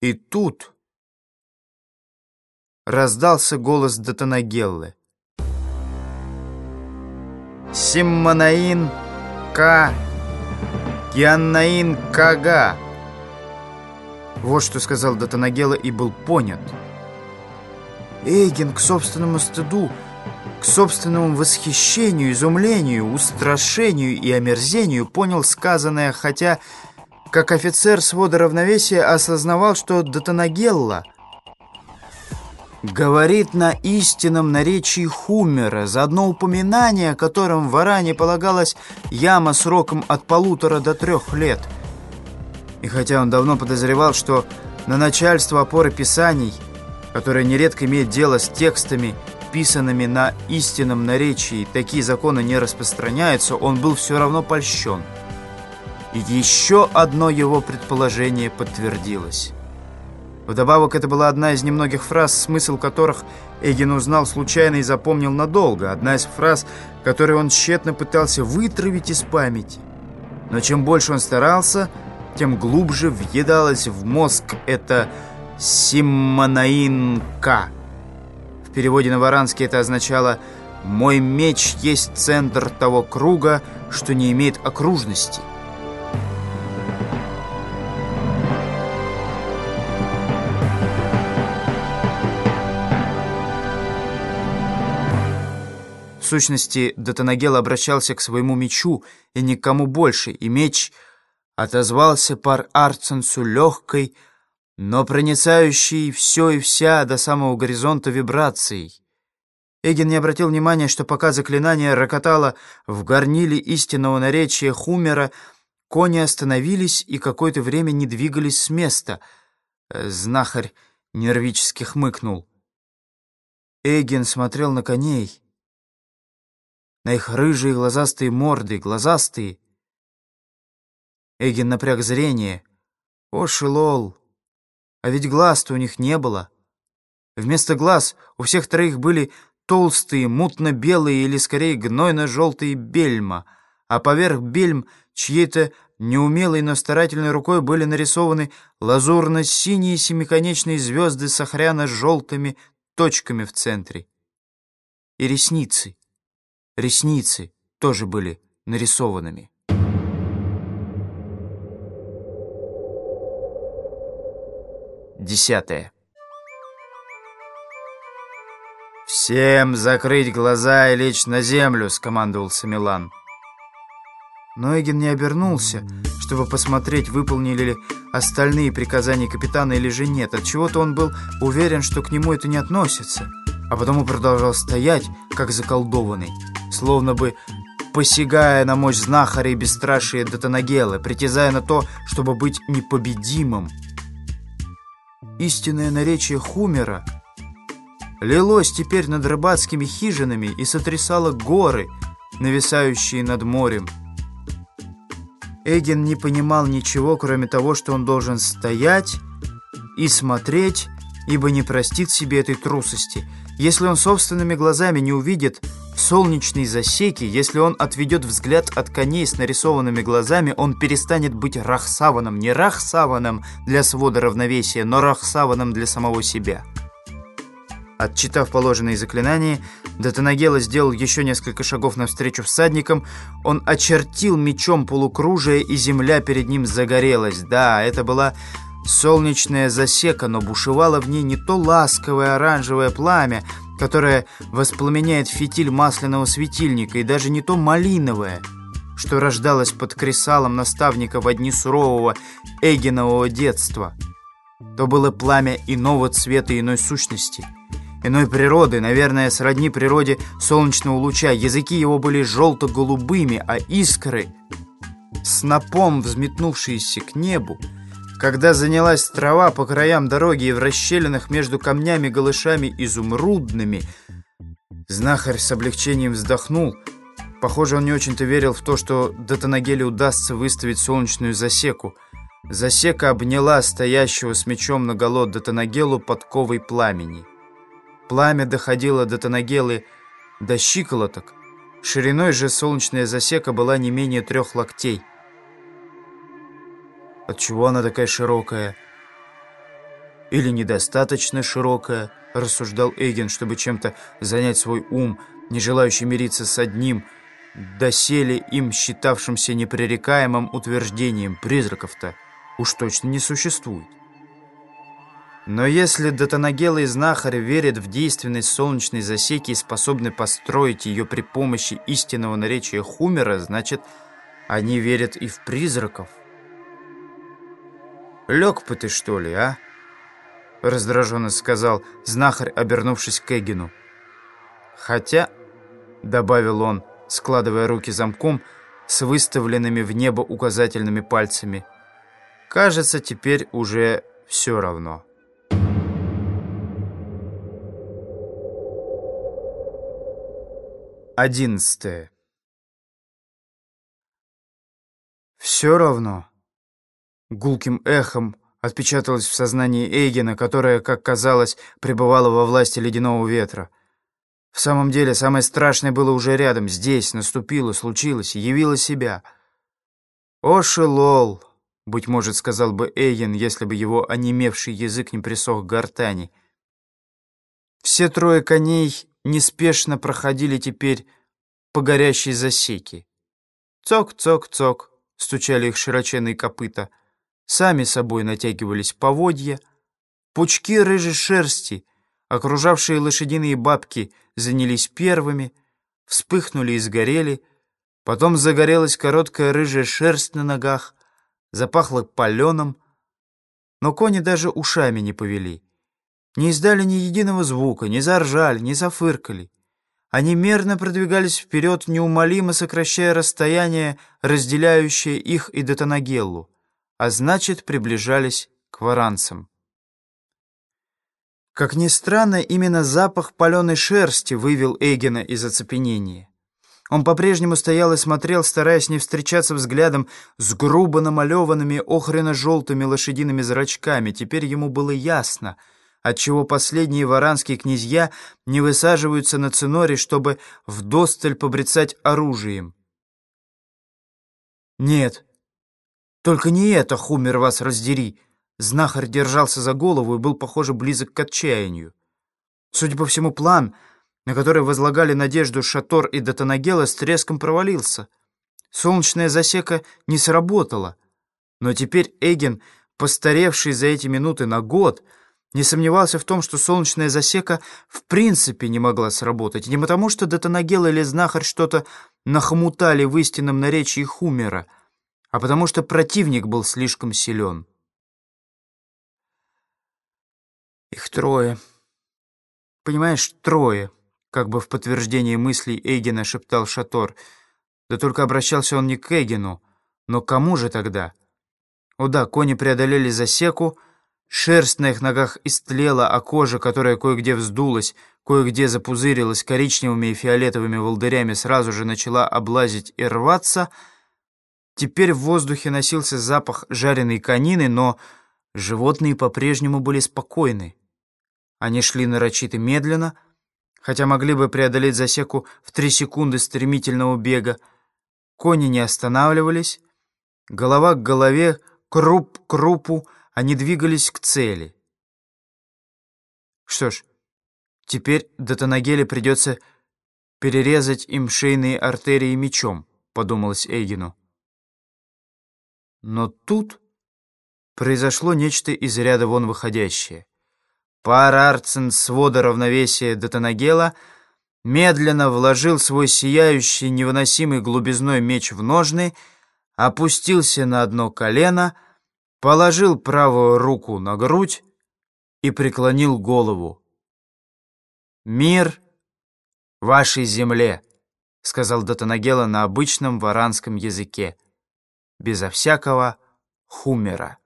И тут раздался голос Датанагеллы. Симманаин К. Гианнаин Кага. Вот что сказал Датанагела и был понят. Эйген к собственному стыду, к собственному восхищению, изумлению, устрашению и омерзению понял сказанное, хотя, как офицер свода равновесия, осознавал, что Датанагелла — говорит на истинном наречии Хумера, за одно упоминание, которым в Аране полагалась яма сроком от полутора до трех лет. И хотя он давно подозревал, что на начальство опоры писаний, которое нередко имеет дело с текстами, писанными на истинном наречии, такие законы не распространяются, он был все равно польщен. И еще одно его предположение подтвердилось. Вдобавок, это была одна из немногих фраз, смысл которых Эгин узнал случайно и запомнил надолго. Одна из фраз, которые он тщетно пытался вытравить из памяти. Но чем больше он старался, тем глубже въедалось в мозг это «симманаинка». В переводе на варанский это означало «мой меч есть центр того круга, что не имеет окружности». Сущности, Датанагел обращался к своему мечу и никому больше, и меч отозвался пар Арценсу легкой, но проницающей все и вся до самого горизонта вибрацией. Эгин не обратил внимания, что пока заклинание рокотало в горниле истинного наречия Хумера, кони остановились и какое-то время не двигались с места. Знахарь нервически хмыкнул. Эгин смотрел на коней на их рыжие глазастые морды, глазастые. Эгин напряг зрение. О, Шилол! А ведь глаз-то у них не было. Вместо глаз у всех троих были толстые, мутно-белые или, скорее, гнойно-желтые бельма, а поверх бельм чьей-то неумелой, но старательной рукой были нарисованы лазурно-синие семиконечные звезды с охряно-желтыми точками в центре. И ресницы. Ресницы тоже были нарисованными. Десятое. «Всем закрыть глаза и лечь на землю!» — скомандовал Самилан. Но Эгин не обернулся, чтобы посмотреть, выполнили ли остальные приказания капитана или же нет. Отчего-то он был уверен, что к нему это не относится, а потому продолжал стоять, как заколдованный словно бы посягая на мощь знахаря и бесстрашие Датанагела, притязая на то, чтобы быть непобедимым. Истинное наречие Хумера лилось теперь над рыбацкими хижинами и сотрясало горы, нависающие над морем. Эгин не понимал ничего, кроме того, что он должен стоять и смотреть, ибо не простит себе этой трусости. Если он собственными глазами не увидит солнечной засеки, если он отведет взгляд от коней с нарисованными глазами, он перестанет быть Рахсаваном, не Рахсаваном для свода равновесия, но Рахсаваном для самого себя. Отчитав положенные заклинания, Датанагела сделал еще несколько шагов навстречу всадникам. Он очертил мечом полукружие, и земля перед ним загорелась. Да, это была солнечная засека, но бушевало в ней не то ласковое оранжевое пламя, которое воспламеняет фитиль масляного светильника, и даже не то малиновое, что рождалось под кресалом наставника в одни сурового Эгинового детства. То было пламя иного цвета иной сущности, иной природы, наверное, сродни природе солнечного луча. Языки его были желто-голубыми, а искры, снопом взметнувшиеся к небу, когда занялась трава по краям дороги и в расщелинах между камнями голышами изумрудными, знахарь с облегчением вздохнул. Похоже, он не очень-то верил в то, что Датанагеле удастся выставить солнечную засеку. Засека обняла стоящего с мечом наголо Датанагелу подковой пламени. Пламя доходило до Танагелы до щиколоток. Шириной же солнечная засека была не менее трех локтей. Отчего она такая широкая? или недостаточно широкая, рассуждал Эйген, чтобы чем-то занять свой ум, не желающий мириться с одним, доселе им считавшимся непререкаемым утверждением призраков-то уж точно не существует. Но если Датанагела и знахарь верят в действенность солнечной засеки и способны построить ее при помощи истинного наречия Хумера, значит, они верят и в призраков. «Лег бы ты, что ли, а?» Раздраженно сказал знахарь, обернувшись к Эгину. «Хотя», — добавил он, складывая руки замком с выставленными в небо указательными пальцами, «кажется, теперь уже все равно». Одиннадцатое. «Все равно», — гулким эхом отпечаталось в сознании Эйгена, которое, как казалось, пребывало во власти ледяного ветра. В самом деле, самое страшное было уже рядом, здесь, наступило, случилось, явило себя. «О, Шелол!» — быть может, сказал бы Эйген, если бы его онемевший язык не присох к гортани. Все трое коней неспешно проходили теперь по горящей засеке. Цок-цок-цок стучали их широченные копыта. Сами собой натягивались поводья. Пучки рыжей шерсти, окружавшие лошадиные бабки, занялись первыми, вспыхнули и сгорели. Потом загорелась короткая рыжая шерсть на ногах, запахло паленым, но кони даже ушами не повели не издали ни единого звука, не заржали, не зафыркали. Они мерно продвигались вперед, неумолимо сокращая расстояние, разделяющее их и Детанагеллу, а значит, приближались к варанцам. Как ни странно, именно запах паленой шерсти вывел Эгена из оцепенения. Он по-прежнему стоял и смотрел, стараясь не встречаться взглядом с грубо намалеванными охрено-желтыми лошадиными зрачками. Теперь ему было ясно — отчего последние варанские князья не высаживаются на циноре, чтобы вдосталь побрецать оружием. «Нет, только не это, Хумер, вас раздери!» Знахарь держался за голову и был, похоже, близок к отчаянию. Судя по всему, план, на который возлагали надежду Шатор и Датанагела, с треском провалился. Солнечная засека не сработала. Но теперь Эгин, постаревший за эти минуты на год, не сомневался в том, что солнечная засека в принципе не могла сработать. Не потому, что Датанагел или Знахарь что-то нахмутали в истинном наречии Хумера, а потому что противник был слишком силен. Их трое. Понимаешь, трое, как бы в подтверждение мыслей Эйгена шептал Шатор. Да только обращался он не к Эйгену, но кому же тогда? О да, кони преодолели засеку, Шерсть на их ногах истлела, а кожа, которая кое-где вздулась, кое-где запузырилась коричневыми и фиолетовыми волдырями, сразу же начала облазить и рваться. Теперь в воздухе носился запах жареной конины, но животные по-прежнему были спокойны. Они шли нарочито медленно, хотя могли бы преодолеть засеку в три секунды стремительного бега. Кони не останавливались, голова к голове, круп к крупу — они двигались к цели. Что ж, теперь Датанагеле придется перерезать им шейные артерии мечом, подумалось Эйгину. Но тут произошло нечто из ряда вон выходящее. Пар Арцен свода равновесия Датанагела медленно вложил свой сияющий невыносимый глубизной меч в ножны, опустился на одно колено — положил правую руку на грудь и преклонил голову. «Мир вашей земле», — сказал Датанагела на обычном варанском языке, безо всякого хумера.